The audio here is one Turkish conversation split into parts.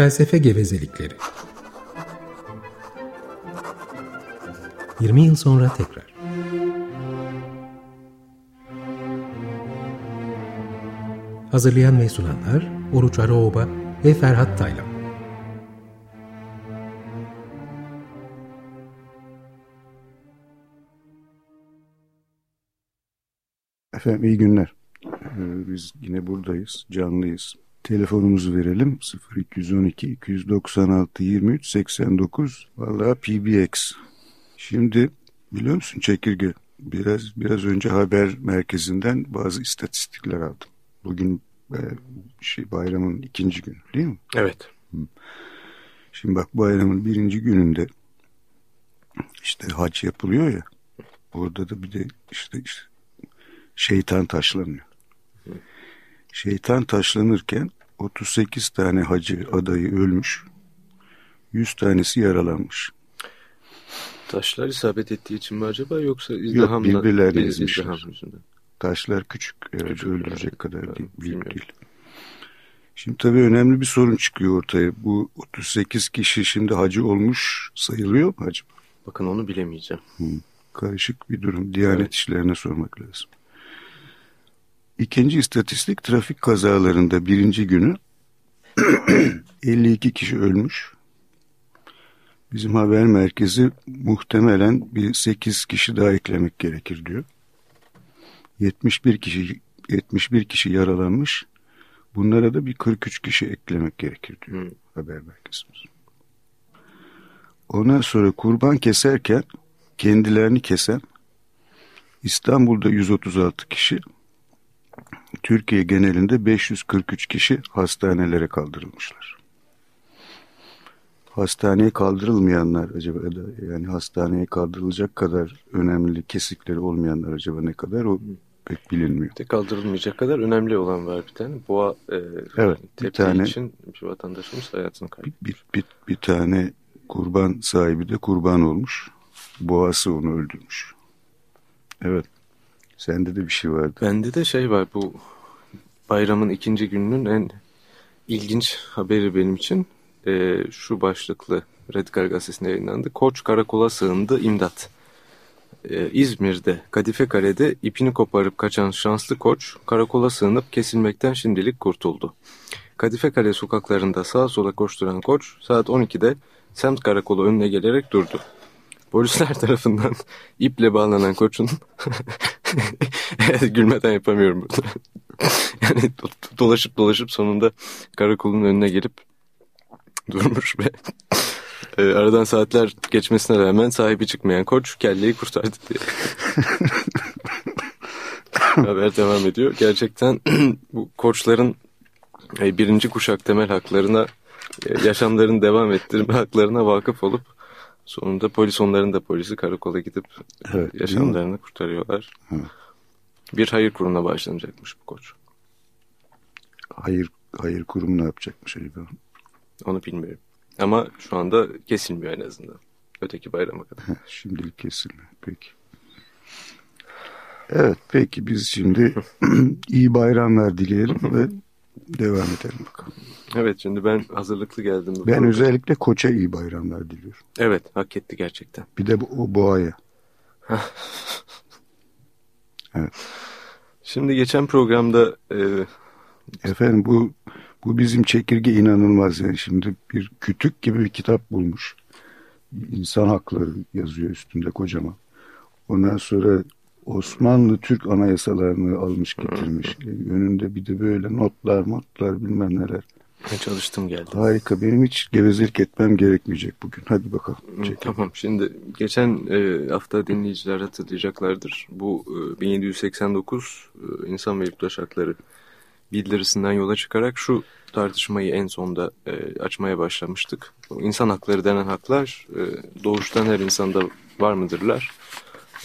Felsefe gevezelikleri 20 yıl sonra tekrar Hazırlayan ve sunanlar Oruç Araoba ve Ferhat Taylan Efendim iyi günler. Ee, biz yine buradayız, canlıyız. Telefonumuzu verelim 0212 296 23 89 vallahi PBX. Şimdi biliyor musun çekirge biraz biraz önce haber merkezinden bazı istatistikler aldım. Bugün e, şey bayramın ikinci günü değil mi? Evet. Şimdi bak bayramın birinci gününde işte hac yapılıyor ya. Orada da bir de işte, işte şeytan taşlanıyor. Şeytan taşlanırken 38 tane hacı adayı ölmüş. 100 tanesi yaralanmış. Taşlar isabet ettiği için mi acaba yoksa izdihamla? Yok birbirlerine bir ezmişler. Taşlar küçük, evet, Küçük, öldürecek evet. kadar değil, büyük bilmiyorum. değil. Şimdi tabii önemli bir sorun çıkıyor ortaya. Bu 38 kişi şimdi hacı olmuş sayılıyor mu hacı? Bakın onu bilemeyeceğim. Karışık bir durum. Diyanet Evet. işlerine sormak lazım. İkinci istatistik trafik kazalarında birinci günü 52 kişi ölmüş. Bizim haber merkezi muhtemelen bir 8 kişi daha eklemek gerekir diyor. 71 kişi 71 kişi yaralanmış. Bunlara da bir 43 kişi eklemek gerekir diyor Hı. haber merkezimiz. Ondan sonra kurban keserken kendilerini kesen İstanbul'da 136 kişi, Türkiye genelinde 543 kişi hastanelere kaldırılmışlar. Hastaneye kaldırılmayanlar acaba da yani hastaneye kaldırılacak kadar önemli kesikleri olmayanlar acaba ne kadar o pek bilinmiyor. De kaldırılmayacak kadar önemli olan var bir tane. Boğa e, Evet, bir tane- için bir vatandaşımız hayatını Bir, kaybetmiş. bir, bir, bir tane kurban sahibi de kurban olmuş. Boğası onu öldürmüş. Evet. Sende de bir şey vardı. Bende de şey var bu bayramın ikinci gününün en ilginç haberi benim için e, şu başlıklı Radikal Gazetesi'nde yayınlandı. Koç karakola sığındı imdat. E, İzmir'de Kadife Kale'de ipini koparıp kaçan şanslı koç karakola sığınıp kesilmekten şimdilik kurtuldu. Kadife Kale sokaklarında sağa sola koşturan koç saat 12'de semt karakolu önüne gelerek durdu. Polisler tarafından iple bağlanan koçun gülmeden yapamıyorum burada. yani do- dolaşıp dolaşıp sonunda karakolun önüne gelip durmuş ve e, aradan saatler geçmesine rağmen sahibi çıkmayan koç kelleyi kurtardı diye. Haber devam ediyor. Gerçekten bu koçların e, birinci kuşak temel haklarına e, yaşamlarını devam ettirme haklarına vakıf olup sonunda polis onların da polisi karakola gidip Evet, yaşamlarını kurtarıyorlar. Evet. Bir hayır kurumuna başlanacakmış bu koç. Hayır hayır kurumu ne yapacakmış acaba? Onu bilmiyorum. Ama şu anda kesilmiyor en azından. Öteki bayrama kadar. Şimdilik kesilmiyor. Peki. Evet peki biz şimdi iyi bayramlar dileyelim ve devam edelim bakalım. Evet şimdi ben hazırlıklı geldim. bu Ben programa. özellikle koça iyi bayramlar diliyorum. Evet hak etti gerçekten. Bir de bu, o boğaya. Şimdi geçen programda e, Efendim bu bu bizim çekirge inanılmaz yani şimdi bir kütük gibi bir kitap bulmuş. İnsan hakları yazıyor üstünde kocaman. Ondan sonra Osmanlı Türk anayasalarını almış getirmiş. E, Önünde bir de böyle notlar notlar bilmem neler. çalıştım geldim. Harika benim hiç gevezelik etmem gerekmeyecek bugün. Hadi bakalım. Hı, Çekil. Tamam şimdi geçen e, hafta dinleyiciler hatırlayacaklardır. Bu e, 1789 e, İnsan ve Yurttaş Hakları bildirisinden yola çıkarak şu tartışmayı en sonda e, açmaya başlamıştık. İnsan hakları denen haklar e, doğuştan her insanda var mıdırlar?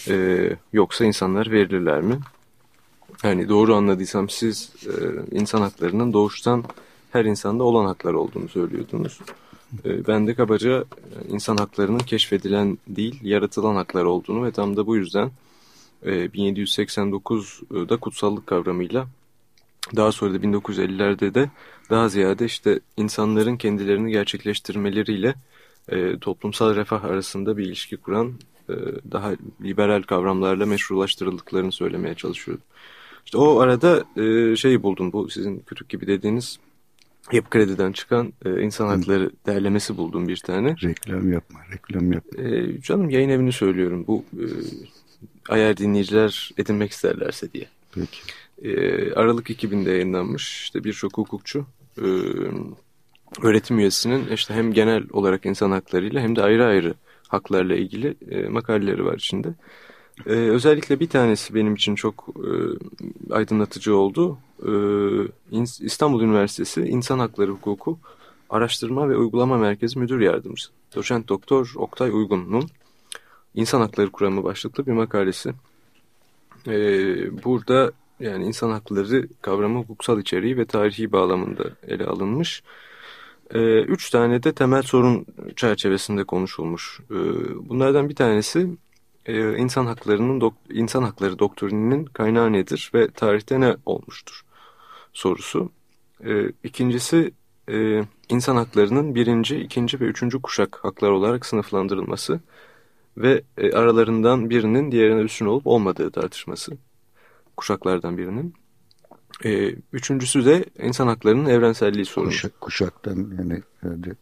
E, yoksa insanlar verilirler mi? Yani doğru anladıysam siz e, insan haklarının doğuştan her insanda olan haklar olduğunu söylüyordunuz. E, ben de kabaca e, insan haklarının keşfedilen değil, yaratılan haklar olduğunu ve tam da bu yüzden e, 1789'da kutsallık kavramıyla daha sonra da 1950'lerde de daha ziyade işte insanların kendilerini gerçekleştirmeleriyle e, toplumsal refah arasında bir ilişki kuran daha liberal kavramlarla meşrulaştırıldıklarını söylemeye çalışıyordu. İşte o arada e, şey buldum bu sizin kütük gibi dediğiniz Yapı Kredi'den çıkan e, insan hakları derlemesi buldum bir tane. Reklam yapma, reklam yapma. E, canım yayın evini söylüyorum. Bu e, eğer dinleyiciler edinmek isterlerse diye. Peki. E, Aralık 2000'de yayınlanmış. İşte birçok hukukçu e, öğretim üyesinin işte hem genel olarak insan haklarıyla hem de ayrı ayrı haklarla ilgili e, makaleleri var içinde. E, özellikle bir tanesi benim için çok e, aydınlatıcı oldu. E, İstanbul Üniversitesi İnsan Hakları Hukuku Araştırma ve Uygulama Merkezi Müdür Yardımcısı. Doçent Doktor Oktay Uygun'un İnsan Hakları Kuramı başlıklı bir makalesi. E, burada yani insan hakları kavramı hukuksal içeriği ve tarihi bağlamında ele alınmış. E, üç tane de temel sorun çerçevesinde konuşulmuş. E, bunlardan bir tanesi e, insan haklarının insan hakları doktrininin kaynağı nedir ve tarihte ne olmuştur sorusu. E, ikincisi e, insan haklarının birinci, ikinci ve üçüncü kuşak haklar olarak sınıflandırılması ve e, aralarından birinin diğerine üstün olup olmadığı tartışması kuşaklardan birinin. E, üçüncüsü de insan haklarının evrenselliği sorunu. Kuşak, kuşaktan yani hadi.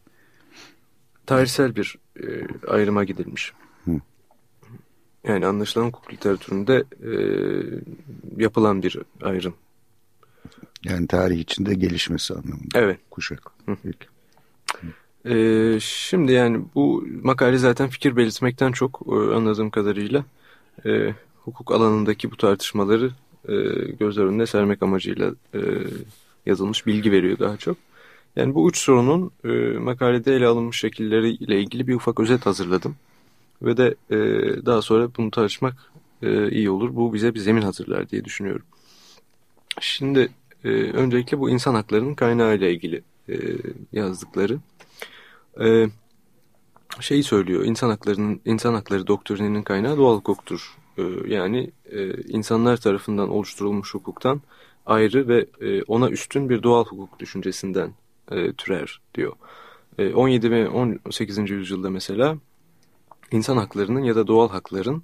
Tarihsel bir e, ayrıma gidilmiş. Hı. Yani anlaşılan hukuk literatüründe e, yapılan bir ayrım. Yani tarih içinde gelişmesi anlamında. Evet. Kuşak. Hı. Peki. Ee, şimdi yani bu makale zaten fikir belirtmekten çok e, anladığım kadarıyla e, hukuk alanındaki bu tartışmaları e, gözler önüne sermek amacıyla e, yazılmış bilgi veriyor daha çok. Yani bu üç sorunun e, makalede ele alınmış şekilleriyle ilgili bir ufak özet hazırladım. Ve de e, daha sonra bunu tartışmak e, iyi olur. Bu bize bir zemin hazırlar diye düşünüyorum. Şimdi e, öncelikle bu insan haklarının kaynağı ile ilgili e, yazdıkları. E, şeyi söylüyor, insan haklarının insan hakları doktrininin kaynağı doğal hukuktur. E, yani e, insanlar tarafından oluşturulmuş hukuktan ayrı ve e, ona üstün bir doğal hukuk düşüncesinden e, türer diyor. E, 17 ve 18. yüzyılda mesela insan haklarının ya da doğal hakların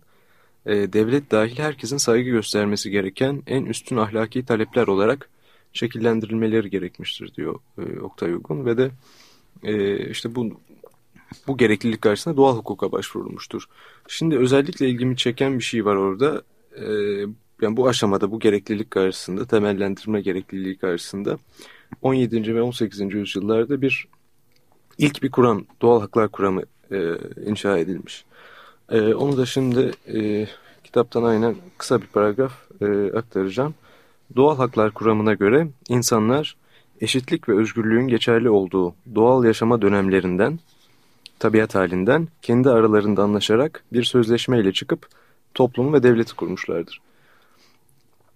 devlet dahil herkesin saygı göstermesi gereken en üstün ahlaki talepler olarak şekillendirilmeleri gerekmiştir diyor Oktay Uygun ve de işte bu bu gereklilik karşısında doğal hukuka başvurulmuştur. Şimdi özellikle ilgimi çeken bir şey var orada. E, yani bu aşamada bu gereklilik karşısında temellendirme gerekliliği karşısında 17. ve 18. yüzyıllarda bir ilk bir kuram doğal haklar kuramı e, inşa edilmiş. E, onu da şimdi e, kitaptan aynen kısa bir paragraf e, aktaracağım. Doğal haklar kuramına göre insanlar eşitlik ve özgürlüğün geçerli olduğu doğal yaşama dönemlerinden, tabiat halinden kendi aralarında anlaşarak bir sözleşmeyle çıkıp toplumu ve devleti kurmuşlardır.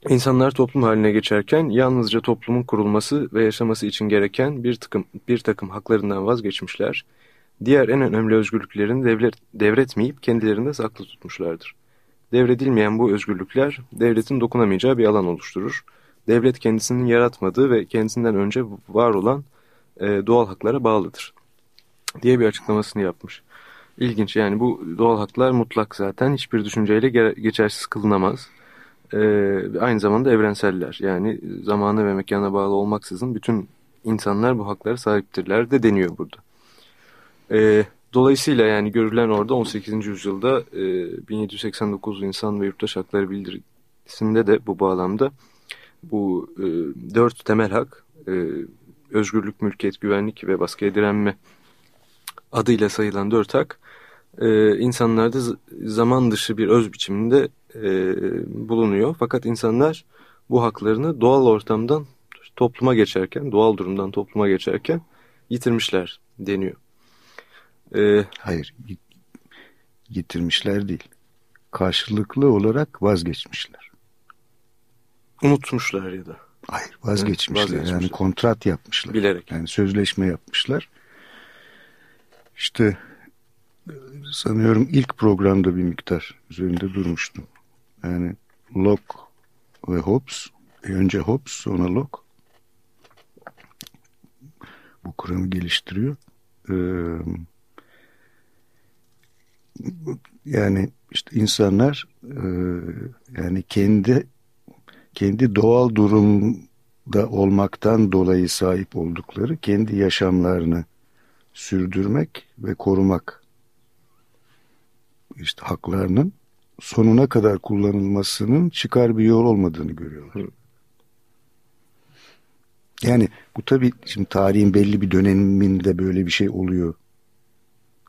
İnsanlar toplum haline geçerken yalnızca toplumun kurulması ve yaşaması için gereken bir takım, bir takım haklarından vazgeçmişler diğer en önemli özgürlüklerini devlet, devretmeyip kendilerinde saklı tutmuşlardır. Devredilmeyen bu özgürlükler devletin dokunamayacağı bir alan oluşturur. Devlet kendisinin yaratmadığı ve kendisinden önce var olan e, doğal haklara bağlıdır diye bir açıklamasını yapmış. İlginç yani bu doğal haklar mutlak zaten hiçbir düşünceyle geçersiz kılınamaz. Ee, aynı zamanda evrenseller yani zamana ve mekana bağlı olmaksızın bütün insanlar bu haklara sahiptirler de deniyor burada. E, dolayısıyla yani görülen orada 18. yüzyılda e, 1789 İnsan ve Yurttaş Hakları Bildirisi'nde de bu bağlamda bu e, dört temel hak e, özgürlük, mülkiyet, güvenlik ve baskıya direnme adıyla sayılan dört hak e, insanlarda zaman dışı bir öz biçiminde e, bulunuyor. Fakat insanlar bu haklarını doğal ortamdan topluma geçerken, doğal durumdan topluma geçerken yitirmişler deniyor. Ee, Hayır, getirmişler değil. Karşılıklı olarak vazgeçmişler. Unutmuşlar ya da. Hayır, vazgeçmişler. Evet, vazgeçmişler. Yani kontrat yapmışlar. Bilerek. Yani sözleşme yapmışlar. İşte sanıyorum ilk programda bir miktar üzerinde durmuştum. Yani Locke ve Hobbes önce Hobbes sonra Locke bu kuramı geliştiriyor. Ee, yani işte insanlar e, yani kendi kendi doğal durumda olmaktan dolayı sahip oldukları kendi yaşamlarını sürdürmek ve korumak işte haklarının sonuna kadar kullanılmasının çıkar bir yol olmadığını görüyorlar. Yani bu tabii şimdi tarihin belli bir döneminde böyle bir şey oluyor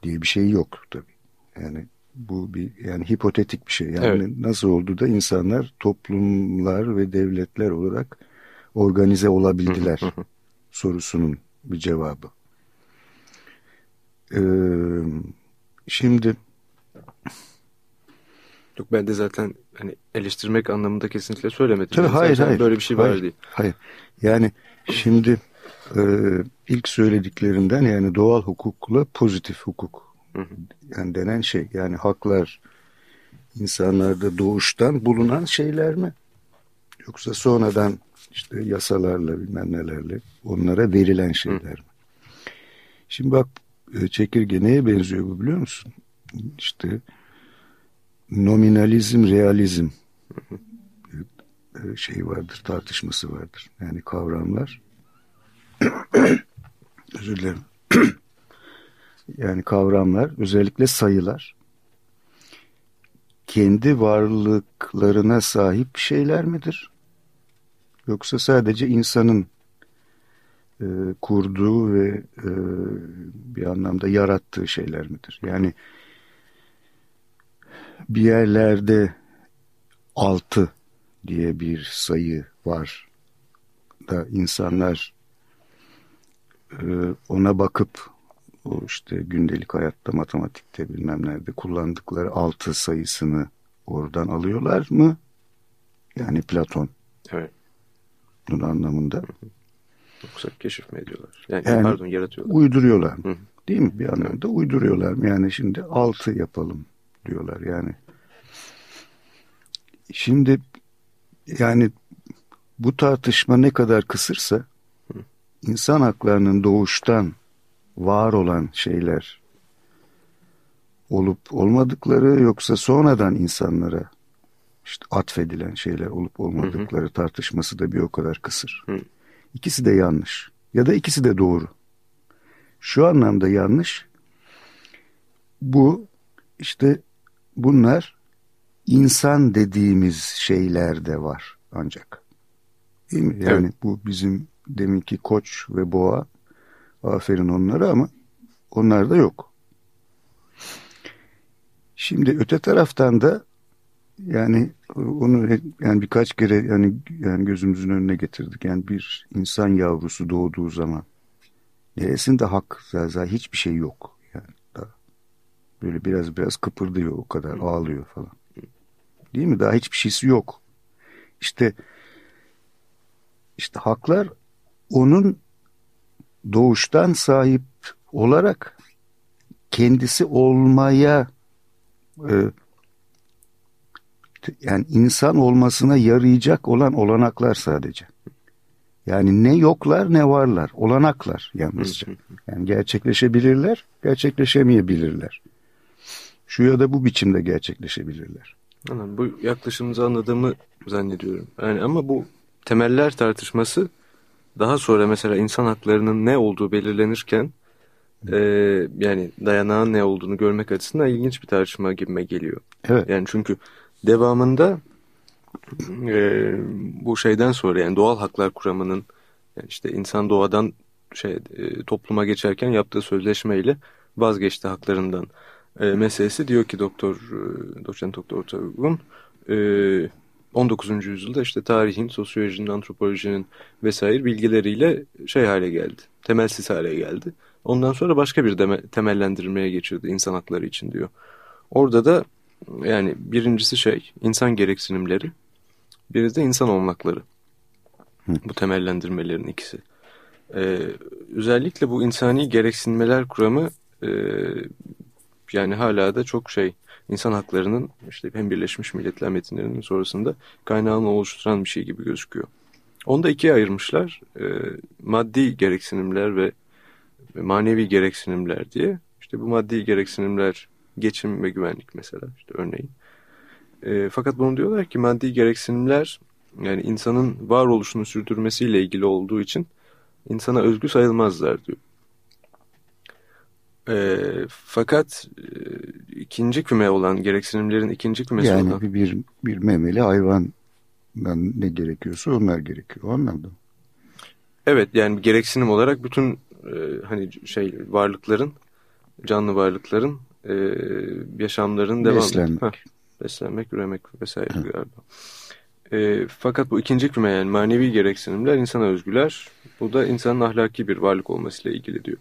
diye bir şey yok tabii. Yani bu bir yani hipotetik bir şey. Yani evet. nasıl oldu da insanlar toplumlar ve devletler olarak organize olabildiler sorusunun bir cevabı. Ee, şimdi Yok ben de zaten hani eleştirmek anlamında kesinlikle söylemedim. Tabii, hayır hayır. Böyle bir şey hayır, var değil. Hayır. Yani şimdi e, ilk söylediklerinden yani doğal hukukla pozitif hukuk yani denen şey yani haklar insanlarda doğuştan bulunan şeyler mi? Yoksa sonradan işte yasalarla bilmem nelerle onlara verilen şeyler mi? Şimdi bak çekirge neye benziyor bu biliyor musun? İşte nominalizm, realizm e, şey vardır, tartışması vardır. Yani kavramlar özür dilerim. yani kavramlar, özellikle sayılar kendi varlıklarına sahip şeyler midir? Yoksa sadece insanın e, kurduğu ve e, bir anlamda yarattığı şeyler midir? Yani bir yerlerde altı diye bir sayı var da insanlar e, ona bakıp o işte gündelik hayatta matematikte bilmem nerede kullandıkları altı sayısını oradan alıyorlar mı? Yani Platon. Evet. Bunun anlamında. Yoksa keşif mi ediyorlar? Yani, yani pardon yaratıyorlar. Uyduruyorlar. Hı. Değil mi? Bir anlamda uyduruyorlar mı? Yani şimdi altı yapalım diyorlar yani. Şimdi yani bu tartışma ne kadar kısırsa Hı. insan haklarının doğuştan var olan şeyler olup olmadıkları yoksa sonradan insanlara işte atfedilen şeyler olup olmadıkları hı hı. tartışması da bir o kadar kısır. Hı. İkisi de yanlış ya da ikisi de doğru. Şu anlamda yanlış. Bu işte bunlar insan dediğimiz şeyler de var ancak. Değil mi? Yani evet. bu bizim deminki koç ve boğa Aferin onlara ama onlar da yok. Şimdi öte taraftan da yani onu yani birkaç kere yani yani gözümüzün önüne getirdik. Yani bir insan yavrusu doğduğu zaman neresinde hak zaten hiçbir şey yok. Yani daha böyle biraz biraz kıpırdıyor o kadar ağlıyor falan. Değil mi? Daha hiçbir şeysi yok. İşte işte haklar onun doğuştan sahip olarak kendisi olmaya e, yani insan olmasına yarayacak olan olanaklar sadece. Yani ne yoklar ne varlar. Olanaklar yalnızca. Yani gerçekleşebilirler, gerçekleşemeyebilirler. Şu ya da bu biçimde gerçekleşebilirler. Anladım. Bu yaklaşımınızı anladığımı zannediyorum. Yani ama bu temeller tartışması daha sonra mesela insan haklarının ne olduğu belirlenirken e, yani dayanağın ne olduğunu görmek açısından ilginç bir tartışma gibime geliyor. Evet. Yani çünkü devamında e, bu şeyden sonra yani doğal haklar kuramının yani işte insan doğadan şey e, topluma geçerken yaptığı sözleşmeyle vazgeçti haklarından e, meselesi diyor ki doktor e, doçent doktor Ortagun e, 19. yüzyılda işte tarihin, sosyolojinin, antropolojinin vesaire bilgileriyle şey hale geldi. Temelsiz hale geldi. Ondan sonra başka bir temellendirmeye geçirdi insan hakları için diyor. Orada da yani birincisi şey insan gereksinimleri, biri de insan olmakları. Bu temellendirmelerin ikisi. Ee, özellikle bu insani gereksinmeler kuramı e, yani hala da çok şey insan haklarının işte hem Birleşmiş Milletler metinlerinin sonrasında kaynağını oluşturan bir şey gibi gözüküyor. Onu da ikiye ayırmışlar. E, maddi gereksinimler ve manevi gereksinimler diye. İşte bu maddi gereksinimler geçim ve güvenlik mesela işte örneğin. E, fakat bunu diyorlar ki maddi gereksinimler yani insanın varoluşunu sürdürmesiyle ilgili olduğu için insana özgü sayılmazlar diyor. E, fakat e, ikinci küme olan gereksinimlerin ikinci kümesi yani olan... Yani bir, bir memeli hayvandan ne gerekiyorsa onlar gerekiyor. O anlamda. Evet yani gereksinim olarak bütün e, hani şey varlıkların canlı varlıkların e, yaşamların devam beslenmek. Heh, beslenmek, üremek vesaire Hı. galiba. E, fakat bu ikinci küme yani manevi gereksinimler insana özgüler. Bu da insanın ahlaki bir varlık olmasıyla ilgili diyor.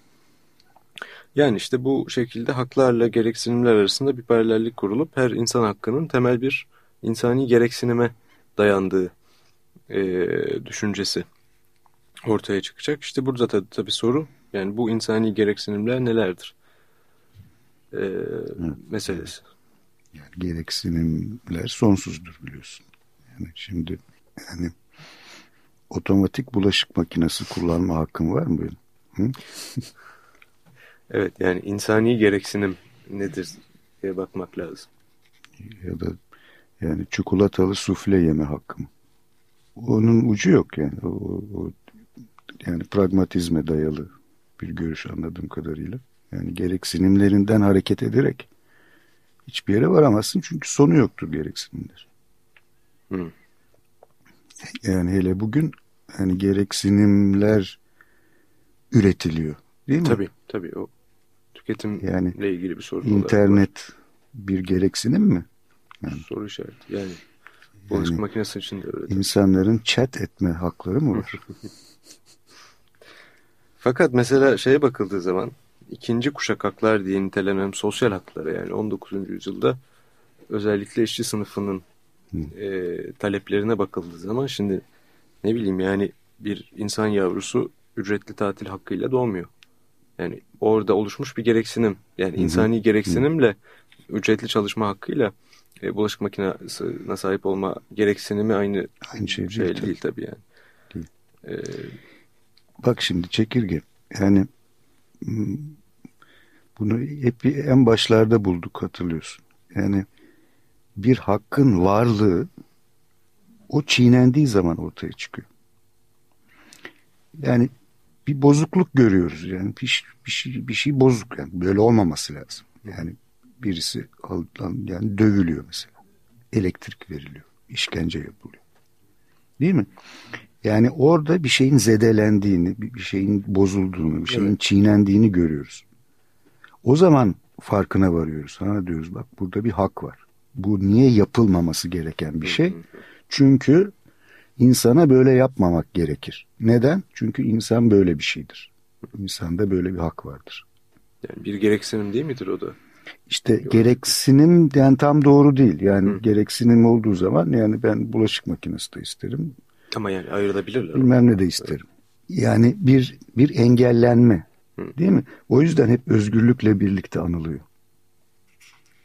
Yani işte bu şekilde haklarla gereksinimler arasında bir paralellik kurulup her insan hakkının temel bir insani gereksinime dayandığı e, düşüncesi ortaya çıkacak. İşte burada tabii, tabii soru yani bu insani gereksinimler nelerdir? Evet. meselesi. Yani gereksinimler sonsuzdur biliyorsun. Yani şimdi yani otomatik bulaşık makinesi kullanma hakkım var mı benim? Hı? evet yani insani gereksinim nedir diye bakmak lazım. Ya da yani çikolatalı sufle yeme hakkım. Onun ucu yok yani. O, o, yani pragmatizme dayalı bir görüş anladığım kadarıyla. Yani gereksinimlerinden hareket ederek hiçbir yere varamazsın çünkü sonu yoktur gereksinimler. Hı. Yani hele bugün hani gereksinimler üretiliyor değil mi? Tabii tabii o tüketimle yani, ilgili bir soru. İnternet bir gereksinim mi? Yani, soru işareti yani. Bulaşık yani, makinesi için de öyle. İnsanların chat etme hakları mı var? Fakat mesela şeye bakıldığı zaman ikinci kuşak haklar diye nitelenen sosyal haklara yani 19. yüzyılda özellikle işçi sınıfının e, taleplerine bakıldığı zaman şimdi ne bileyim yani bir insan yavrusu ücretli tatil hakkıyla doğmuyor. Yani orada oluşmuş bir gereksinim yani insani gereksinimle ücretli çalışma hakkıyla e, bulaşık makinesine sahip olma gereksinimi aynı, aynı şey, şey değil, değil tabii yani. Değil. Ee, Bak şimdi çekirge yani bunu hep en başlarda bulduk hatırlıyorsun. Yani bir hakkın varlığı o çiğnendiği zaman ortaya çıkıyor. Yani bir bozukluk görüyoruz yani bir, bir şey bir şey bozuk yani böyle olmaması lazım. Yani birisi yani dövülüyor mesela. Elektrik veriliyor, işkence yapılıyor. Değil mi? Yani orada bir şeyin zedelendiğini, bir şeyin bozulduğunu, bir şeyin evet. çiğnendiğini görüyoruz. O zaman farkına varıyoruz. Ha diyoruz bak burada bir hak var. Bu niye yapılmaması gereken bir şey? Çünkü insana böyle yapmamak gerekir. Neden? Çünkü insan böyle bir şeydir. İnsanda böyle bir hak vardır. Yani bir gereksinim değil midir o da? İşte Yok. gereksinim yani tam doğru değil. Yani Hı. gereksinim olduğu zaman yani ben bulaşık makinesi de isterim. Ama yani ayrılabilirler. Bilmem ne de isterim. Yani bir bir engellenme. Hı. Değil mi? O yüzden hep özgürlükle birlikte anılıyor.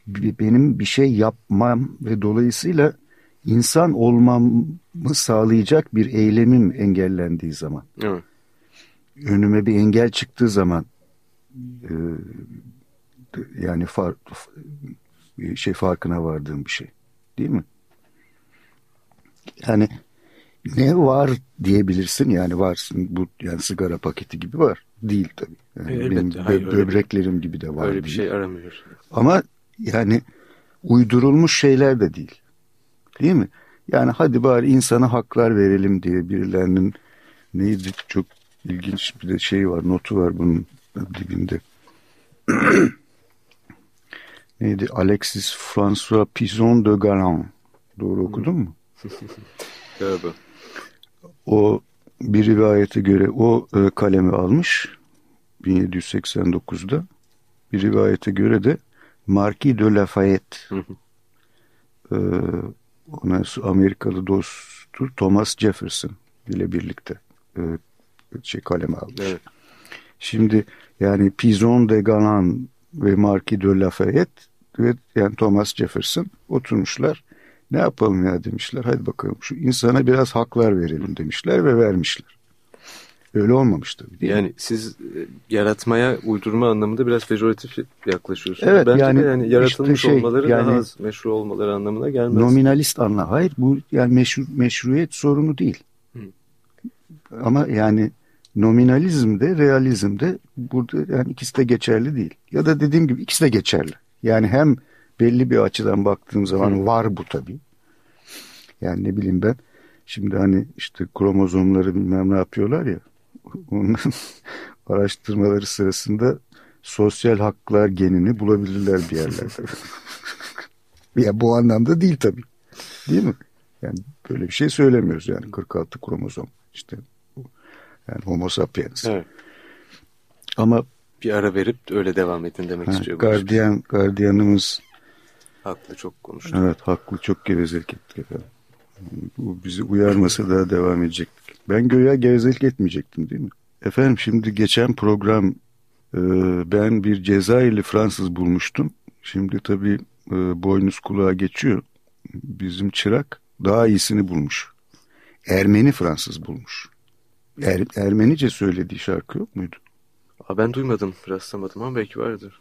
Benim bir şey yapmam ve dolayısıyla insan olmamı sağlayacak bir eylemim engellendiği zaman. Evet. Önüme bir engel çıktığı zaman e, yani far, şey farkına vardığım bir şey. Değil mi? Yani ne var diyebilirsin yani varsın bu yani sigara paketi gibi var. Değil tabii. Yani Elbette, benim hayır, böbreklerim öyle, gibi de var. Öyle bir şey aramıyor. Ama yani uydurulmuş şeyler de değil. Değil mi? Yani hadi bari insana haklar verelim diye birilerinin neydi çok ilginç bir de şey var notu var bunun dibinde. neydi? Alexis François Pison de Galan. Doğru okudun mu? Galiba. O bir rivayete göre o e, kalemi almış 1789'da. Bir rivayete göre de Marquis de Lafayette e, ona Amerikalı dosttur Thomas Jefferson ile birlikte e, şey kaleme almış. Evet. Şimdi yani Pizon de Galan ve Marquis de Lafayette ve yani Thomas Jefferson oturmuşlar Ne yapalım ya demişler. Hadi bakalım şu insana biraz haklar verelim demişler ve vermişler. Öyle olmamış tabii değil Yani mi? siz e, yaratmaya, uydurma anlamında biraz pejoratif yaklaşıyorsunuz. Evet, Bence yani de yani yaratılmış işte şey, olmaları yani- daha az meşru olmaları anlamına gelmez. Nominalist anla. Hayır bu yani meşru, meşruiyet sorunu değil. Hı. Ama yani nominalizmde, realizmde burada yani ikisi de geçerli değil. Ya da dediğim gibi ikisi de geçerli. Yani hem belli bir açıdan baktığım zaman Hı. var bu tabii. Yani ne bileyim ben şimdi hani işte kromozomları bilmem ne yapıyorlar ya onların araştırmaları sırasında sosyal haklar genini bulabilirler bir yerlerde. ya bu anlamda değil tabii. Değil mi? Yani böyle bir şey söylemiyoruz yani 46 kromozom işte yani homo sapiens. Evet. Ama Bir ara verip öyle devam edin demek ha, istiyor. gardiyan gardiyanımız Haklı çok konuştu. evet haklı çok gevezelik ettik efendim. Bu bizi uyarmasa daha devam edecektik. Ben göya gevezelik etmeyecektim değil mi? Efendim şimdi geçen program e, ben bir Cezayirli Fransız bulmuştum. Şimdi tabii e, boynuz kulağa geçiyor. Bizim çırak daha iyisini bulmuş. Ermeni Fransız bulmuş. Er, Ermenice söylediği şarkı yok muydu? Aa, ben duymadım, rastlamadım ama belki vardır.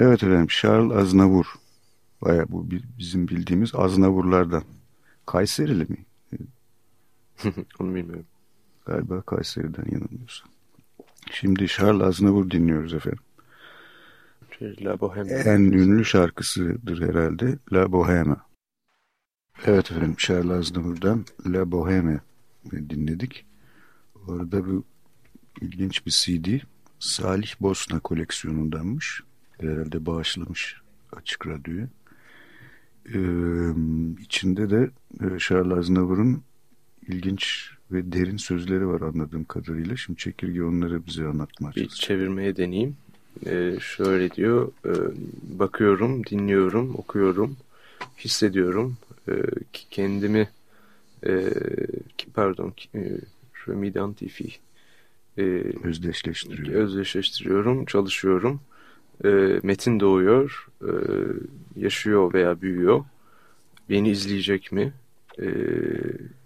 Evet efendim Charles Aznavour. Baya bu bi- bizim bildiğimiz Aznavurlardan. Kayserili mi? Onu bilmiyorum. Galiba Kayseri'den yanılmıyorsam. Şimdi Charles Aznavour dinliyoruz efendim. Şey, La Bohème. En ünlü şarkısıdır herhalde La Bohème. Evet efendim Charles Aznavour'dan La Bohème dinledik. Orada bu ilginç bir CD. Salih Bosna koleksiyonundanmış. Herhalde bağışlamış Açık Radyo'ya. Ee, içinde de e, Charles Aznavour'un ilginç ve derin sözleri var anladığım kadarıyla. Şimdi çekirge onları bize anlatmaya Bir çalışacak. çevirmeye deneyeyim. Ee, şöyle diyor. e, bakıyorum, dinliyorum, okuyorum, hissediyorum. E, ki- kendimi e, ki- pardon e, je m'identifie. E, Özdeşleştiriyor. özdeşleştiriyorum, çalışıyorum. E, metin doğuyor, e, yaşıyor veya büyüyor. Beni izleyecek mi? E,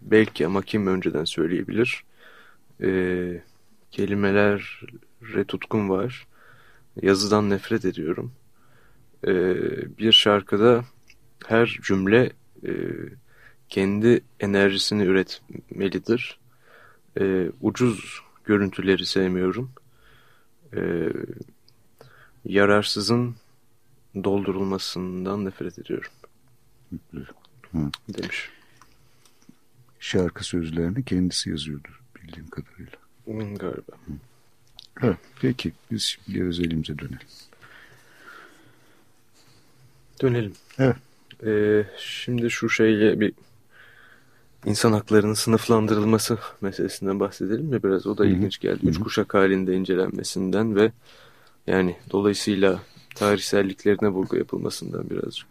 belki ama kim önceden söyleyebilir? E, kelimelere tutkum var. Yazıdan nefret ediyorum. E, bir şarkıda her cümle e, kendi enerjisini üretmelidir. E, ucuz görüntüleri sevmiyorum. E, yararsızın doldurulmasından nefret ediyorum Hı. demiş. Şarkı sözlerini kendisi yazıyordur bildiğim kadarıyla. Hmm, Galiba. Evet, peki biz şimdi özelimize dönelim. Dönelim. Evet. Ee, şimdi şu şeyle bir insan haklarının sınıflandırılması meselesinden bahsedelim mi biraz? O da Hı hı. ilginç geldi. Üç Hı hı. kuşak halinde incelenmesinden ve yani dolayısıyla tarihselliklerine vurgu yapılmasından birazcık.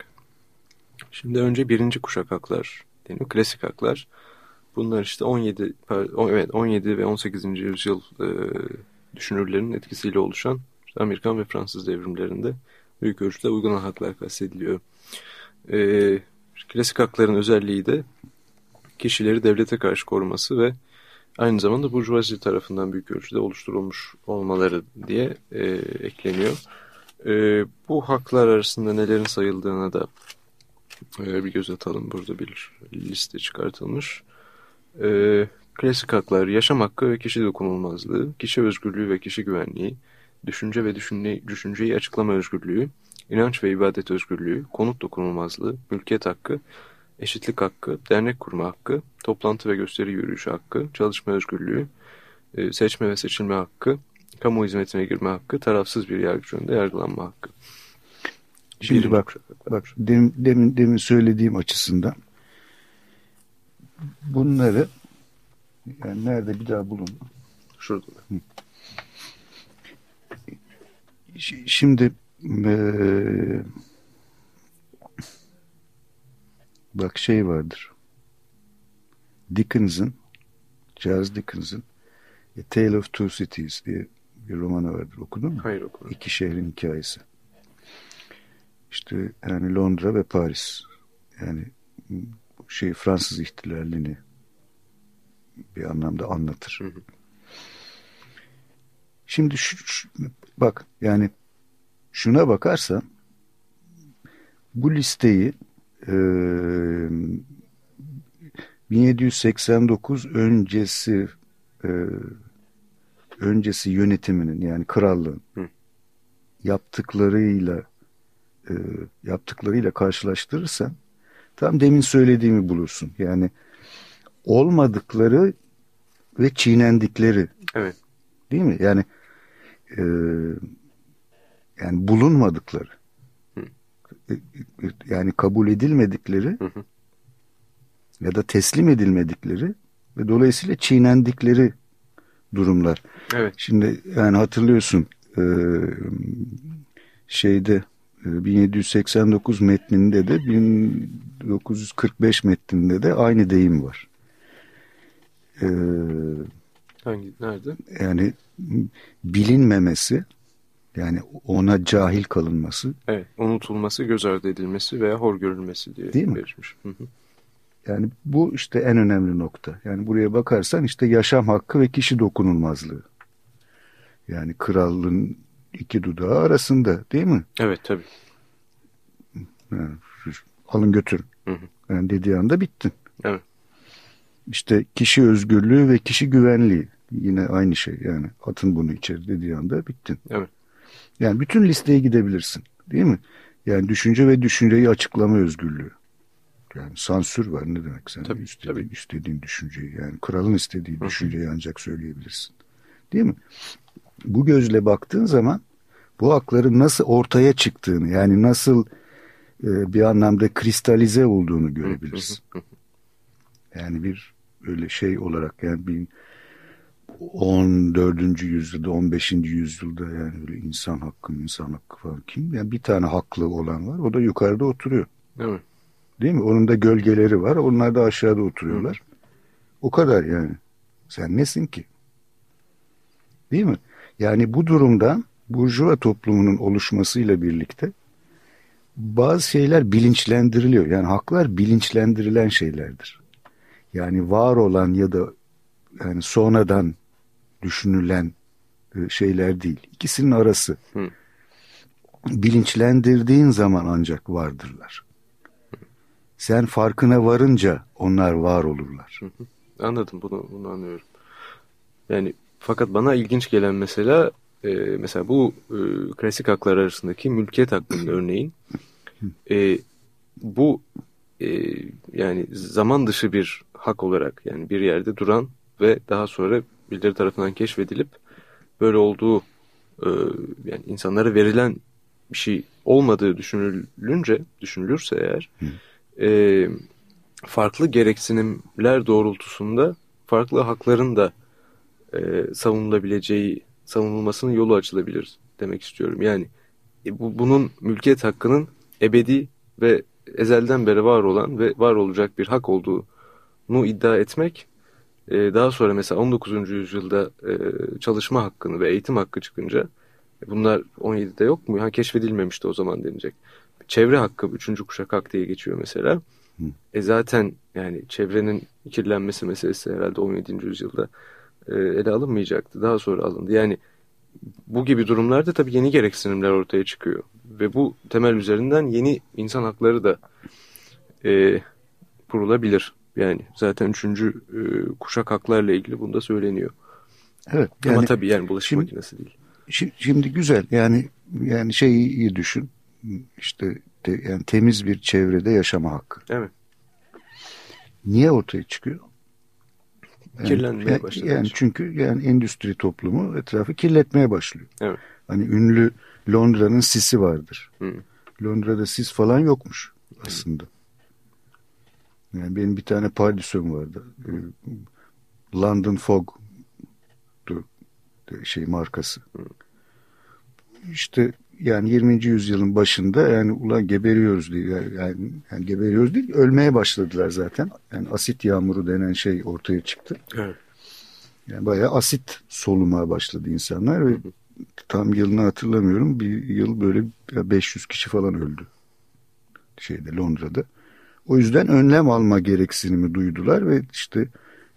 Şimdi önce birinci kuşak haklar deniyor. Klasik haklar. Bunlar işte 17 par- o- evet 17 ve 18. yüzyıl e, düşünürlerinin etkisiyle oluşan işte Amerikan ve Fransız devrimlerinde büyük ölçüde uygulan haklar kastediliyor. E, klasik hakların özelliği de kişileri devlete karşı koruması ve aynı zamanda burjuvazi tarafından büyük ölçüde oluşturulmuş olmaları diye e, ekleniyor. E, bu haklar arasında nelerin sayıldığına da e, bir göz atalım. Burada bir liste çıkartılmış. E, klasik haklar, yaşam hakkı ve kişi dokunulmazlığı, kişi özgürlüğü ve kişi güvenliği, düşünce ve düşünce, düşünceyi açıklama özgürlüğü, inanç ve ibadet özgürlüğü, konut dokunulmazlığı, mülkiyet hakkı, eşitlik hakkı, dernek kurma hakkı, toplantı ve gösteri yürüyüşü hakkı, çalışma özgürlüğü, e, seçme ve seçilme hakkı, kamu hizmetine girme hakkı, tarafsız bir yargıç önünde yargılanma hakkı. Şimdi Birinci bak, bak demin, demin, demin söylediğim açısından bunları yani nerede bir daha bulun. Şurada da. Ş- Şimdi eee, bak şey vardır. Dickens'ın Charles Dickens'ın A Tale of Two Cities diye bir romanı vardır. Okudun mu? Hayır okumadım. İki şehrin hikayesi. İşte yani Londra ve Paris. Yani şey Fransız ihtilalini bir anlamda anlatır. Hı hı. Şimdi şu, şu, bak yani şuna bakarsan bu listeyi e, 1789 öncesi e, öncesi yönetiminin yani krallığın Hı. yaptıklarıyla e, yaptıklarıyla karşılaştırırsan tam demin söylediğimi bulursun. Yani olmadıkları ve çiğnendikleri. Evet. Değil mi? Yani e, yani bulunmadıkları. E, e, yani kabul edilmedikleri hı hı. ya da teslim edilmedikleri ve dolayısıyla çiğnendikleri durumlar. Evet. Şimdi yani hatırlıyorsun e, şeyde 1789 metninde de 1945 metninde de aynı deyim var. Ee, Hangi? Nerede? Yani bilinmemesi yani ona cahil kalınması. Evet. Unutulması, göz ardı edilmesi veya hor görülmesi diye Değil mi? verilmiş. Hı hı. Yani bu işte en önemli nokta. Yani buraya bakarsan işte yaşam hakkı ve kişi dokunulmazlığı. Yani krallığın iki dudağı arasında değil mi? Evet tabii. Yani, alın götürün. Hı hı. Yani dediği anda bittin. Evet. İşte kişi özgürlüğü ve kişi güvenliği yine aynı şey yani atın bunu içeri dediği anda bittin. Evet. Yani bütün listeye gidebilirsin değil mi? Yani düşünce ve düşünceyi açıklama özgürlüğü. Yani sansür var ne demek sen tabii, istediğin, tabii. istediğin düşünceyi yani kralın istediği düşünceyi ancak söyleyebilirsin. Değil mi? Bu gözle baktığın zaman bu hakların nasıl ortaya çıktığını yani nasıl e, bir anlamda kristalize olduğunu görebilirsin. Yani bir öyle şey olarak yani bir 14. yüzyılda 15. yüzyılda yani öyle insan hakkı insan hakkı falan kim? Yani bir tane haklı olan var o da yukarıda oturuyor. Evet. Değil mi? Onun da gölgeleri var onlar da aşağıda oturuyorlar. Hı. O kadar yani. Sen nesin ki? Değil mi? Yani bu durumdan Burjuva toplumunun oluşmasıyla birlikte bazı şeyler bilinçlendiriliyor. Yani haklar bilinçlendirilen şeylerdir. Yani var olan ya da yani sonradan düşünülen e, şeyler değil. İkisinin arası. Hı. Bilinçlendirdiğin zaman ancak vardırlar. Sen farkına varınca onlar var olurlar. Hı hı. Anladım bunu, bunu anlıyorum. Yani fakat bana ilginç gelen mesela e, mesela bu e, klasik haklar arasındaki mülkiyet hakkında örneğin e, bu e, yani zaman dışı bir hak olarak yani bir yerde duran ve daha sonra birileri tarafından keşfedilip böyle olduğu e, yani insanlara verilen bir şey olmadığı düşünülünce düşünülürse eğer e, farklı gereksinimler doğrultusunda farklı hakların da e, savunulabileceği savunulmasının yolu açılabilir demek istiyorum. Yani e, bu, bunun mülkiyet hakkının ebedi ve ezelden beri var olan ve var olacak bir hak olduğunu iddia etmek daha sonra mesela 19. yüzyılda e, çalışma hakkını ve eğitim hakkı çıkınca e, bunlar 17'de yok mu? Ha, keşfedilmemişti o zaman denilecek. Çevre hakkı 3. kuşak hak diye geçiyor mesela. Hı. E zaten yani çevrenin kirlenmesi meselesi herhalde 17. yüzyılda e, ele alınmayacaktı. Daha sonra alındı. Yani bu gibi durumlarda tabii yeni gereksinimler ortaya çıkıyor. Ve bu temel üzerinden yeni insan hakları da e, kurulabilir. Yani zaten üçüncü e, kuşak haklarla ilgili bunda söyleniyor. Evet. Yani, Ama tabii yani bulaşık şimdi, makinesi değil. Şimdi güzel yani yani şeyi iyi düşün. İşte te, yani temiz bir çevrede yaşama hakkı. Evet. Niye ortaya çıkıyor? Yani, Kirlenmeye başladı. Yani çünkü yani endüstri toplumu etrafı kirletmeye başlıyor. Evet. Hani ünlü Londra'nın sisi vardır. Hı. Londra'da sis falan yokmuş aslında. Hı. Yani benim bir tane pardüsüm vardı. Ee, London Fog şey markası. İşte yani 20. yüzyılın başında yani ulan geberiyoruz diye yani, yani geberiyoruz değil ölmeye başladılar zaten. Yani asit yağmuru denen şey ortaya çıktı. Evet. Yani bayağı asit solumaya başladı insanlar ve tam yılını hatırlamıyorum. Bir yıl böyle 500 kişi falan öldü. Şeyde Londra'da. O yüzden önlem alma gereksinimi duydular ve işte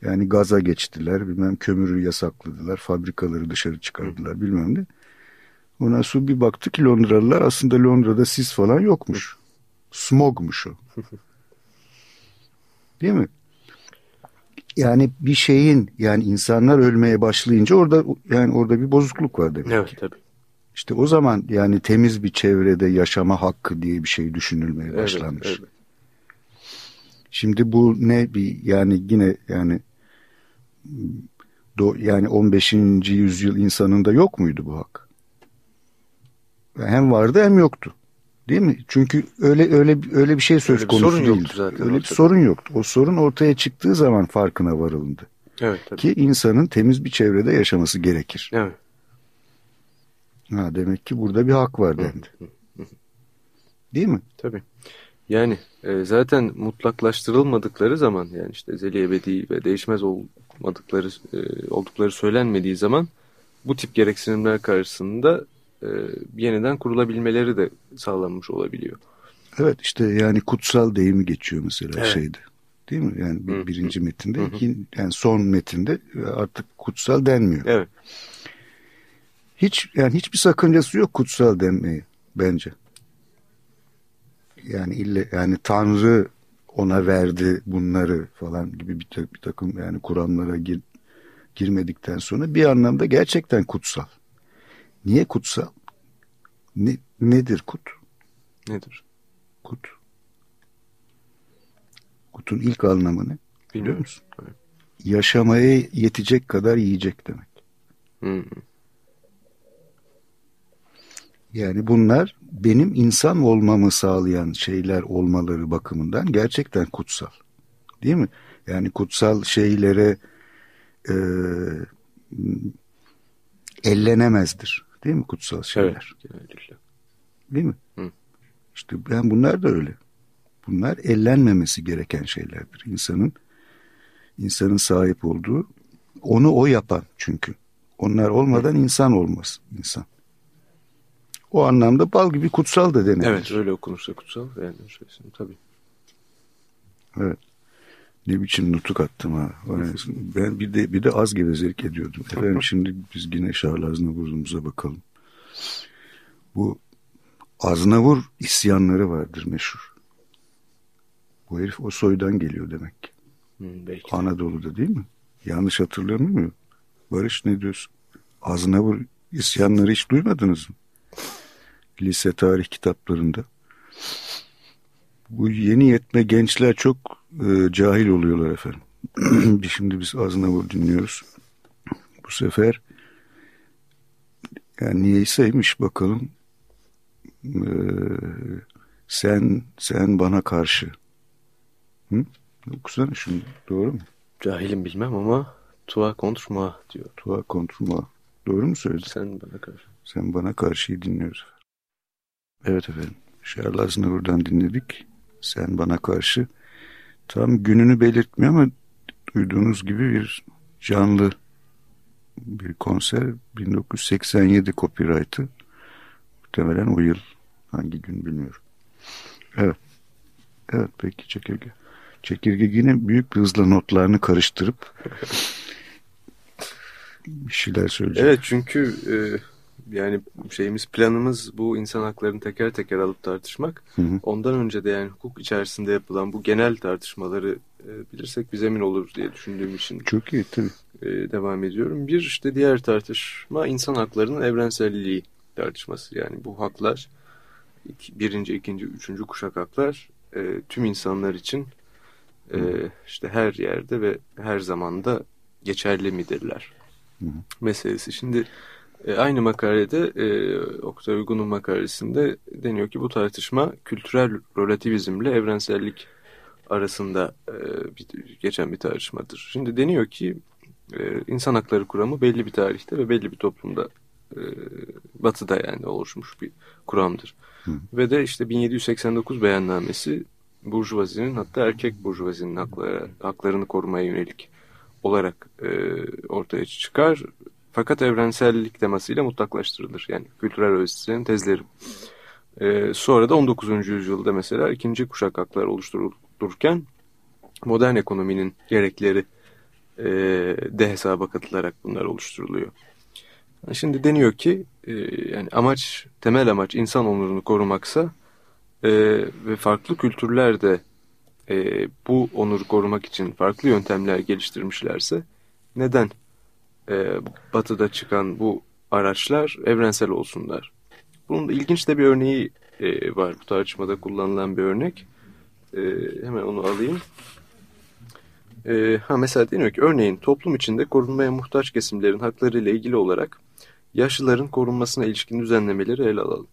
yani gaza geçtiler, bilmem kömürü yasakladılar, fabrikaları dışarı çıkardılar bilmem ne. Ondan sonra bir baktı ki Londralılar aslında Londra'da sis falan yokmuş. Smogmuş o. Değil mi? Yani bir şeyin yani insanlar ölmeye başlayınca orada yani orada bir bozukluk var demek Evet ki. tabii. İşte o zaman yani temiz bir çevrede yaşama hakkı diye bir şey düşünülmeye Evet, başlanmış. evet. Şimdi bu ne bir yani yine yani do, yani 15. yüzyıl insanında yok muydu bu hak? Hem vardı hem yoktu. Değil mi? Çünkü öyle öyle öyle bir şey söz Öyle bir konusu sorun yoktu zaten Öyle bir ortada. sorun yoktu. O sorun ortaya çıktığı zaman farkına varıldı. Evet tabii. Ki insanın temiz bir çevrede yaşaması gerekir. Evet. Ha, demek ki burada bir hak var dendi. Değil mi? Tabii. Yani e, zaten mutlaklaştırılmadıkları zaman yani işte ezeli ebedi ve değişmez olmadıkları e, oldukları söylenmediği zaman bu tip gereksinimler karşısında e, yeniden kurulabilmeleri de sağlanmış olabiliyor. Evet işte yani kutsal deyimi geçiyor mesela Evet. şeyde. Değil mi? Yani bir, birinci metinde, ikin- yani son metinde artık kutsal denmiyor. Evet. Hiç yani hiçbir sakıncası yok kutsal denmeye bence. Yani ille yani Tanrı ona verdi bunları falan gibi bir, bir takım yani kuramlara gir, girmedikten sonra bir anlamda gerçekten kutsal. Niye kutsal? Ne, nedir kut? Nedir? Kut. Kutun ilk anlamı ne? Biliyor musun? Evet. Yaşamaya yetecek kadar yiyecek demek. Hı. Yani bunlar benim insan olmamı sağlayan şeyler olmaları bakımından gerçekten kutsal. Değil mi? Yani kutsal şeylere e, ellenemezdir. Değil mi kutsal şeyler? Evet. Genellikle. Değil mi? Hı. İşte ben bunlar da öyle. Bunlar ellenmemesi gereken şeylerdir. İnsanın insanın sahip olduğu onu o yapan çünkü. Onlar olmadan insan olmaz insan. O anlamda bal gibi kutsal da denebilir. Evet öyle okunursa kutsal yani şeysin tabii. Evet. Ne biçim nutuk attım ha. Ben bir de bir de az gevezelik ediyordum. Efendim şimdi biz yine Şarl Aznavur'umuza bakalım. Bu Aznavur isyanları vardır meşhur. Bu herif o soydan geliyor demek ki. Belki. de. Anadolu'da değil mi? Yanlış hatırlıyor muyum? Barış ne diyorsun? Aznavur isyanları hiç duymadınız mı? Lise tarih kitaplarında. Bu yeni yetme gençler çok e, cahil oluyorlar efendim. Şimdi biz Aznavur dinliyoruz. Bu sefer yani niyeyseymiş bakalım. Ee, sen sen bana karşı. Hı? Okusana şunu. Doğru mu? Cahilim bilmem ama toi contre moi diyor. Tuğa kontruma. Doğru mu söyledim? Sen bana karşı. Sen bana karşıyı dinliyoruz. Evet efendim. Şarl Aznavur'dan dinledik. Sen bana karşı. Tam gününü belirtmiyor ama duyduğunuz gibi bir canlı bir konser. 1987 copyright'ı. Muhtemelen o yıl. Hangi gün bilmiyorum. Evet. Evet peki çekirge. Çekirge yine büyük bir hızla notlarını karıştırıp bir şeyler söyleyecek. Evet çünkü e, yani şeyimiz planımız bu insan haklarını teker teker alıp tartışmak. Hı hı. Ondan önce de yani hukuk içerisinde yapılan bu genel tartışmaları e, bilirsek bize emin olur diye düşündüğüm için Çok iyi tabii. e, devam ediyorum. Bir işte diğer tartışma insan haklarının evrenselliği tartışması. Yani bu haklar iki- birinci, ikinci, üçüncü kuşak haklar e, tüm insanlar için e, işte her yerde ve her zamanda geçerli midirler Hı hı. meselesi. Şimdi e, aynı makalede e, Oktay Uygun'un makalesinde deniyor ki bu tartışma kültürel relativizmle evrensellik arasında e, bir, geçen bir tartışmadır. Şimdi deniyor ki e, insan hakları kuramı belli bir tarihte ve belli bir toplumda e, batıda yani oluşmuş bir kuramdır. Hı. Ve de işte 1789 beyannamesi burjuvazinin hatta erkek burjuvazinin hakları, haklarını korumaya yönelik olarak e, ortaya çıkar. Fakat evrensellik temasıyla mutlaklaştırılır. Yani kültürel öğreticilerin tezleri. E, sonra da 19. yüzyılda mesela ikinci kuşak haklar oluşturul, dururken modern ekonominin gerekleri e, de hesaba katılarak bunlar oluşturuluyor. Şimdi deniyor ki e, yani amaç temel amaç insan onurunu korumaksa e, ve farklı kültürler de e, bu onuru korumak için farklı yöntemler geliştirmişlerse neden e, batıda çıkan bu araçlar evrensel olsunlar? Bunun da ilginç de bir örneği e, var bu tartışmada kullanılan bir örnek. E, hemen onu alayım. E, ha mesela deniyor ki örneğin toplum içinde korunmaya muhtaç kesimlerin hakları ile ilgili olarak yaşlıların korunmasına ilişkin düzenlemeleri ele alalım.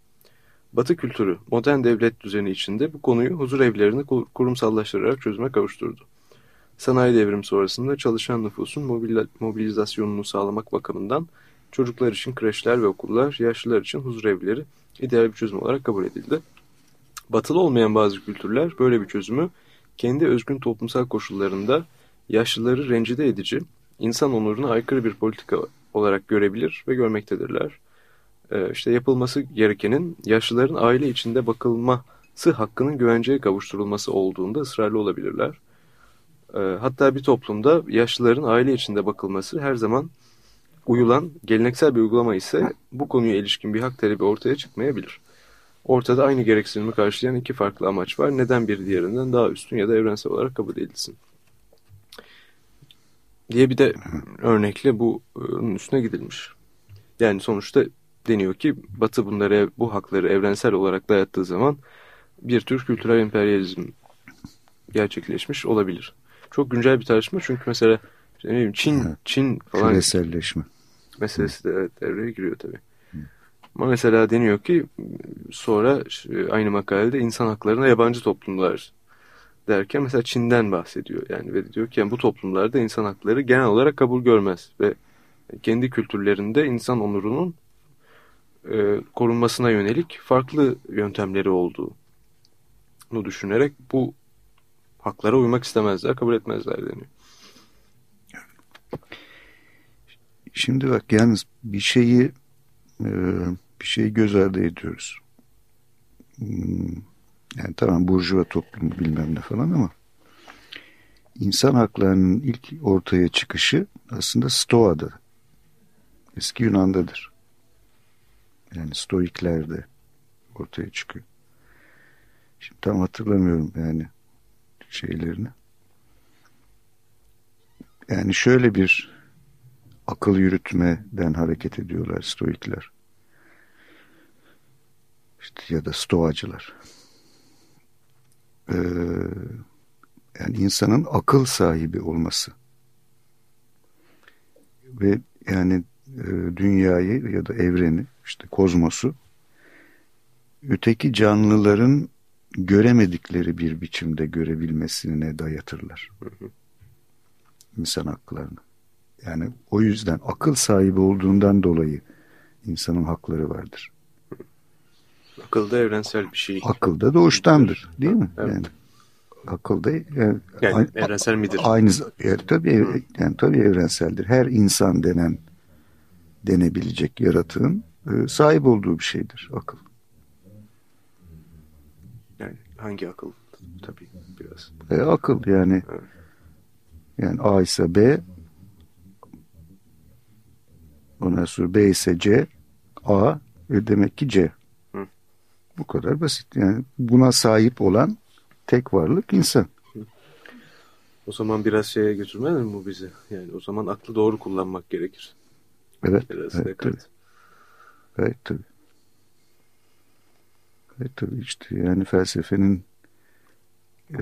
Batı kültürü modern devlet düzeni içinde bu konuyu huzur evlerini kurumsallaştırarak çözüme kavuşturdu. Sanayi devrimi sonrasında çalışan nüfusun mobilizasyonunu sağlamak bakımından çocuklar için kreşler ve okullar, yaşlılar için huzur evleri ideal bir çözüm olarak kabul edildi. Batılı olmayan bazı kültürler böyle bir çözümü kendi özgün toplumsal koşullarında yaşlıları rencide edici, insan onuruna aykırı bir politika olarak görebilir ve görmektedirler. Ee, işte yapılması gerekenin yaşlıların aile içinde bakılması hakkının güvenceye kavuşturulması olduğunda ısrarlı olabilirler. Ee, hatta bir toplumda yaşlıların aile içinde bakılması her zaman uyulan geleneksel bir uygulama ise bu konuya ilişkin bir hak talebi ortaya çıkmayabilir. Ortada aynı gereksinimi karşılayan iki farklı amaç var. Neden bir diğerinden daha üstün ya da evrensel olarak kabul edilsin? Diye bir de örnekle bunun üstüne gidilmiş. Yani sonuçta deniyor ki Batı bunlara bu hakları evrensel olarak dayattığı zaman bir tür kültürel emperyalizm gerçekleşmiş olabilir. Çok güncel bir tartışma çünkü mesela işte ne bileyim Çin, evet. Çin falan küreselleşme meselesi de evet, devreye giriyor tabii. Ama mesela deniyor ki sonra aynı makalede insan haklarına yabancı toplumlar derken mesela Çin'den bahsediyor. Yani ve diyor ki yani bu toplumlarda insan hakları genel olarak kabul görmez ve kendi kültürlerinde insan onurunun e, korunmasına yönelik farklı yöntemleri olduğunu düşünerek bu haklara uymak istemezler, kabul etmezler deniyor. Şimdi bak yalnız bir şeyi e, bir şeyi göz ardı ediyoruz. Hmm, yani tamam burjuva toplumu bilmem ne falan ama insan haklarının ilk ortaya çıkışı aslında Stoa'da. Eski Yunan'dadır. Yani Stoiklerde ortaya çıkıyor. Şimdi tam hatırlamıyorum yani şeylerini. Yani şöyle bir akıl yürütmeden hareket ediyorlar Stoikler. İşte ya da Stoacılar. Ee, yani insanın akıl sahibi olması ve yani e, dünyayı ya da evreni işte kozmosu öteki canlıların göremedikleri bir biçimde görebilmesine dayatırlar. İnsan haklarını. Yani o yüzden akıl sahibi olduğundan dolayı insanın hakları vardır. Akılda evrensel bir şey. Akılda doğuştandır değil mi? Evet. Yani akılda yani, yani evrensel midir? Aynı yani, tabii yani tabii evrenseldir. Her insan denen denebilecek yaratığın e, sahip olduğu bir şeydir akıl. Hangi akıl? Tabii biraz. E, akıl yani. Evet. Yani A ise B ondan sonra B ise C A ve demek ki C. Hı. Bu kadar basit. Yani buna sahip olan tek varlık insan. O zaman biraz şeye götürmez mi bu bizi? Yani o zaman aklı doğru kullanmak gerekir. Evet. Biraz evet, tabii. Evet tabii. Evet tabii işte yani felsefenin e,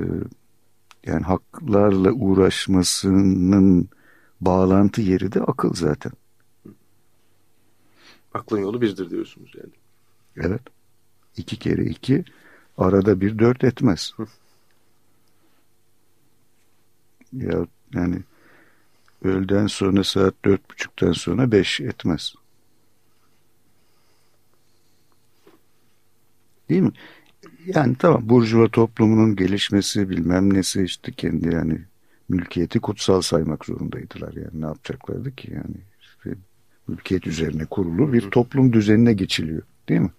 yani haklarla uğraşmasının bağlantı yeri de akıl zaten. Aklın yolu birdir diyorsunuz yani. Evet. İki kere iki arada bir dört etmez. ya yani öğleden sonra saat dört buçuktan sonra beş etmez. Değil mi? Yani tamam Burjuva toplumunun gelişmesi bilmem nesi işte kendi yani mülkiyeti kutsal saymak zorundaydılar. Yani ne yapacaklardı ki yani işte mülkiyet üzerine kurulu bir toplum düzenine geçiliyor değil mi?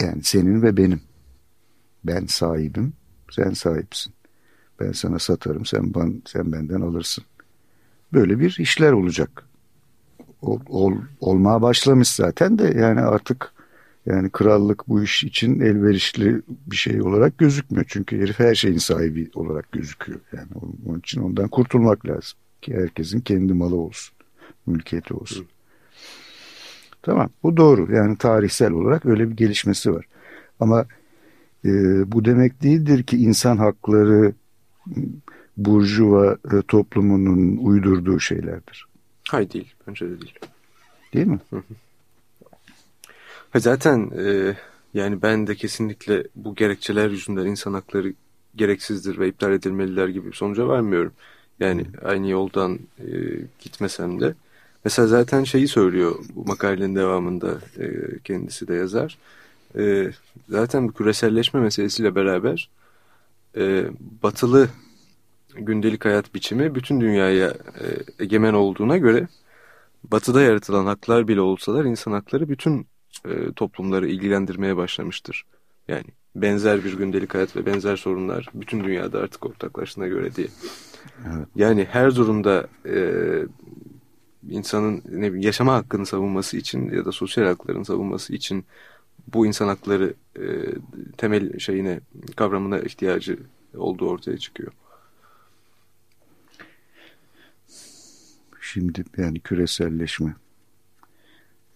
Yani senin ve benim. Ben sahibim, Sen sahipsin. Ben sana satarım, sen, ban, sen benden alırsın. Böyle bir işler olacak. Ol, ol, olmaya başlamış zaten de yani artık yani krallık bu iş için elverişli bir şey olarak gözükmüyor. Çünkü herif her şeyin sahibi olarak gözüküyor. Yani onun için ondan kurtulmak lazım. Ki herkesin kendi malı olsun. Mülkiyeti olsun. Tamam bu doğru. Yani tarihsel olarak öyle bir gelişmesi var. Ama e, bu demek değildir ki insan hakları burjuva e, toplumunun uydurduğu şeylerdir. Hayır değil. Bence de değil. Değil mi? Hı hı. Zaten e, yani ben de kesinlikle bu gerekçeler yüzünden insan hakları gereksizdir ve iptal edilmeliler gibi bir sonuca varmıyorum. Yani aynı yoldan e, gitmesem de. Mesela zaten şeyi söylüyor bu makalenin devamında e, kendisi de yazar. E, zaten bu küreselleşme meselesiyle beraber e, batılı gündelik hayat biçimi bütün dünyaya e, egemen olduğuna göre batıda yaratılan haklar bile olsalar insan hakları bütün e, toplumları ilgilendirmeye başlamıştır. Yani benzer bir gündelik hayat ve benzer sorunlar bütün dünyada artık ortaklaştığına göre diye. Evet. Yani her durumda e, insanın ne bileyim, yaşama hakkını savunması için ya da sosyal hakların savunması için bu insan hakları e, temel şeyine kavramına ihtiyacı olduğu ortaya çıkıyor. Şimdi yani küreselleşme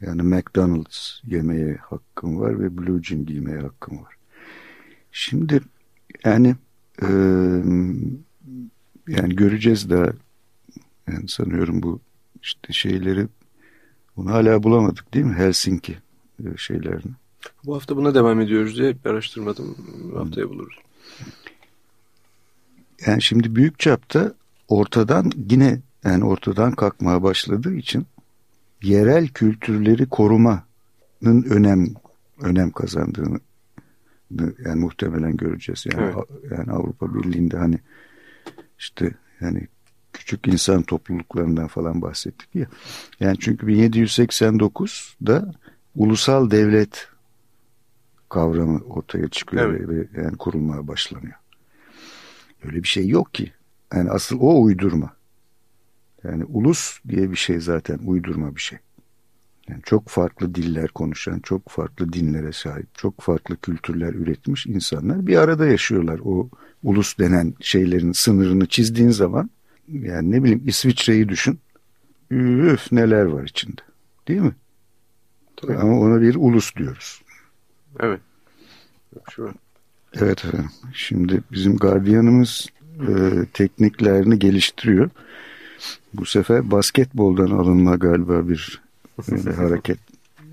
yani McDonald's yemeye hakkım var ve Blue Jean giymeye hakkım var. Şimdi yani e, yani göreceğiz daha yani sanıyorum bu işte şeyleri bunu hala bulamadık değil mi Helsinki şeylerini. Bu hafta buna devam ediyoruz diye araştırmadım. Haftaya buluruz. Yani şimdi büyük çapta ortadan yine yani ortadan kalkmaya başladığı için yerel kültürleri korumanın önem önem kazandığını yani muhtemelen göreceğiz. Yani evet. yani Avrupa Birliği'nde hani işte yani küçük insan topluluklarından falan bahsettik ya. Yani çünkü 1789'da ulusal devlet kavramı ortaya çıkıyor evet. ve yani kurulmaya başlanıyor. Öyle bir şey yok ki. Yani asıl o uydurma. Yani ulus diye bir şey zaten uydurma bir şey. Yani çok farklı diller konuşan, çok farklı dinlere sahip, çok farklı kültürler üretmiş insanlar bir arada yaşıyorlar. O ulus denen şeylerin sınırını çizdiğin zaman yani ne bileyim İsviçre'yi düşün. Üf neler var içinde. Değil mi? Tabii. Ama ona bir ulus diyoruz. Evet. Şu Evet efendim. Şimdi bizim gardiyanımız e, tekniklerini geliştiriyor. Bu sefer basketboldan alınma galiba bir böyle hareket.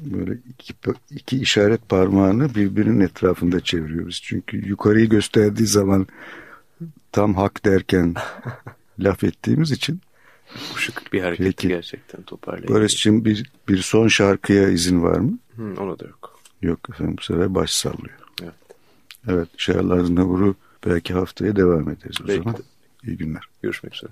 Böyle iki, iki işaret parmağını birbirinin etrafında çeviriyoruz. Çünkü yukarıyı gösterdiği zaman tam hak derken laf ettiğimiz için. Bu şık bir hareket Peki. gerçekten toparlayayım. Barış'cığım bir, bir son şarkıya izin var mı? Hı, ona da yok. Yok efendim bu sefer baş sallıyor. Evet. Evet Şahlar Navur'u belki haftaya devam ederiz o belki zaman. De. İyi günler. Görüşmek üzere.